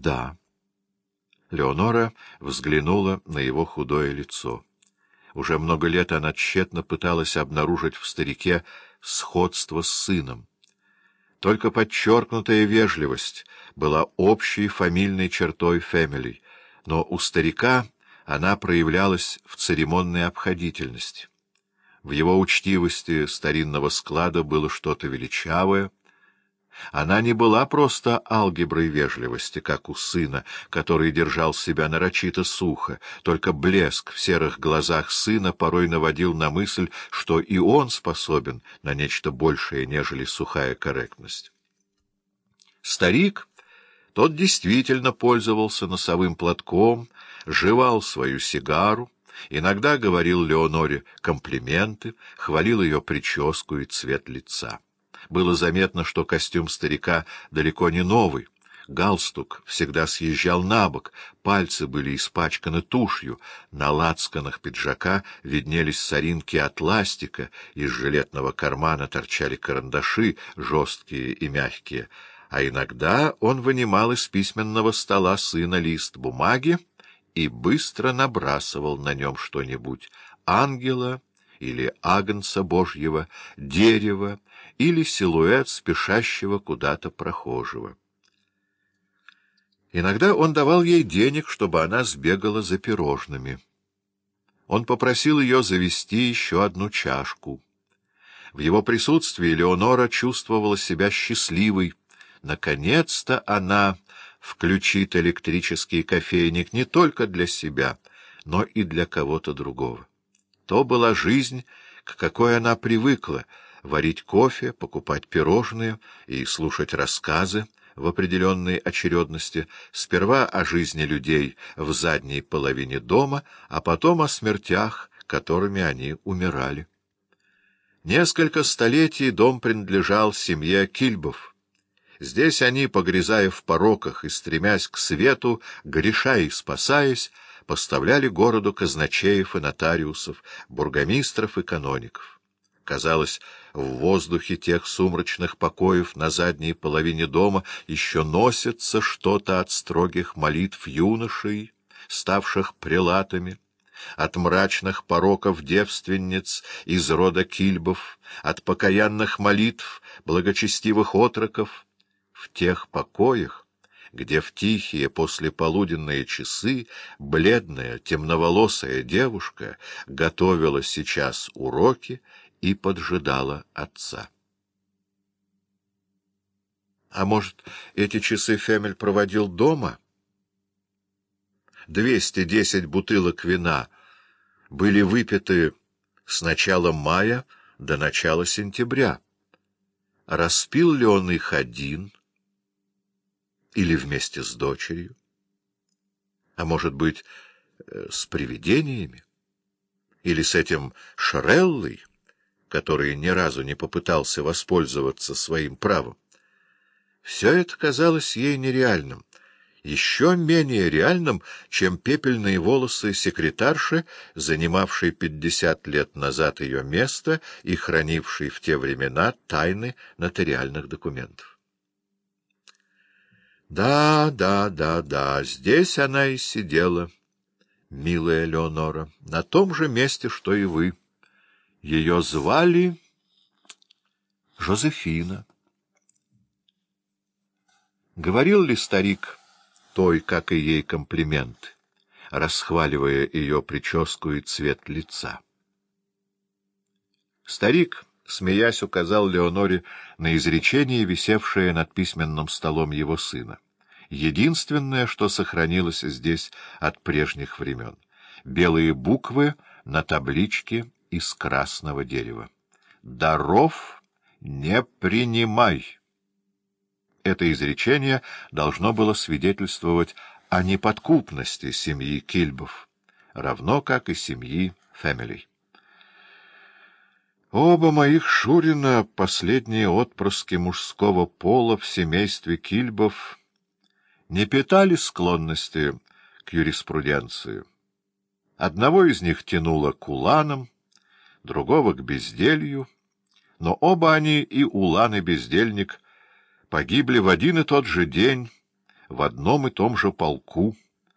Да. Леонора взглянула на его худое лицо. Уже много лет она тщетно пыталась обнаружить в старике сходство с сыном. Только подчеркнутая вежливость была общей фамильной чертой Фэмили, но у старика она проявлялась в церемонной обходительности. В его учтивости старинного склада было что-то величавое — она не была просто алгеброй вежливости, как у сына, который держал себя нарочито сухо, только блеск в серых глазах сына порой наводил на мысль, что и он способен на нечто большее, нежели сухая корректность. Старик, тот действительно пользовался носовым платком, жевал свою сигару, иногда говорил Леоноре комплименты, хвалил ее прическу и цвет лица. Было заметно, что костюм старика далеко не новый. Галстук всегда съезжал на бок, пальцы были испачканы тушью, на лацканах пиджака виднелись соринки от ластика, из жилетного кармана торчали карандаши, жесткие и мягкие, а иногда он вынимал из письменного стола сына лист бумаги и быстро набрасывал на нем что-нибудь — ангела или агнца Божьего, дерево или силуэт спешащего куда-то прохожего. Иногда он давал ей денег, чтобы она сбегала за пирожными. Он попросил ее завести еще одну чашку. В его присутствии Леонора чувствовала себя счастливой. Наконец-то она включит электрический кофейник не только для себя, но и для кого-то другого. То была жизнь, к какой она привыкла — варить кофе, покупать пирожные и слушать рассказы в определенной очередности, сперва о жизни людей в задней половине дома, а потом о смертях, которыми они умирали. Несколько столетий дом принадлежал семье Кильбов. Здесь они, погрязая в пороках и стремясь к свету, греша и спасаясь, поставляли городу казначеев и нотариусов, бургомистров и каноников. Казалось, в воздухе тех сумрачных покоев на задней половине дома еще носится что-то от строгих молитв юношей, ставших прелатами, от мрачных пороков девственниц из рода кильбов, от покаянных молитв благочестивых отроков. В тех покоях, где в тихие послеполуденные часы бледная темноволосая девушка готовила сейчас уроки и поджидала отца. А может, эти часы Фемель проводил дома? Двести десять бутылок вина были выпиты с начала мая до начала сентября. Распил ли он их один или вместе с дочерью? А может быть, э, с привидениями? Или с этим Шреллой? Который ни разу не попытался воспользоваться своим правом. Все это казалось ей нереальным, еще менее реальным, чем пепельные волосы секретарши, занимавшей пятьдесят лет назад ее место и хранившей в те времена тайны нотариальных документов. Да, да, да, да, здесь она и сидела, милая Леонора, на том же месте, что и вы. Ее звали Жозефина. Говорил ли старик той, как и ей, комплимент, расхваливая ее прическу и цвет лица? Старик, смеясь, указал Леоноре на изречение, висевшее над письменным столом его сына. Единственное, что сохранилось здесь от прежних времен. Белые буквы на табличке из красного дерева. «Даров не принимай!» Это изречение должно было свидетельствовать о неподкупности семьи Кильбов, равно как и семьи Фэмилей. Оба моих Шурина, последние отпрыски мужского пола в семействе Кильбов, не питали склонности к юриспруденции. Одного из них тянуло к уланам, другого к безделью, но оба они, и Улан, и бездельник, погибли в один и тот же день в одном и том же полку,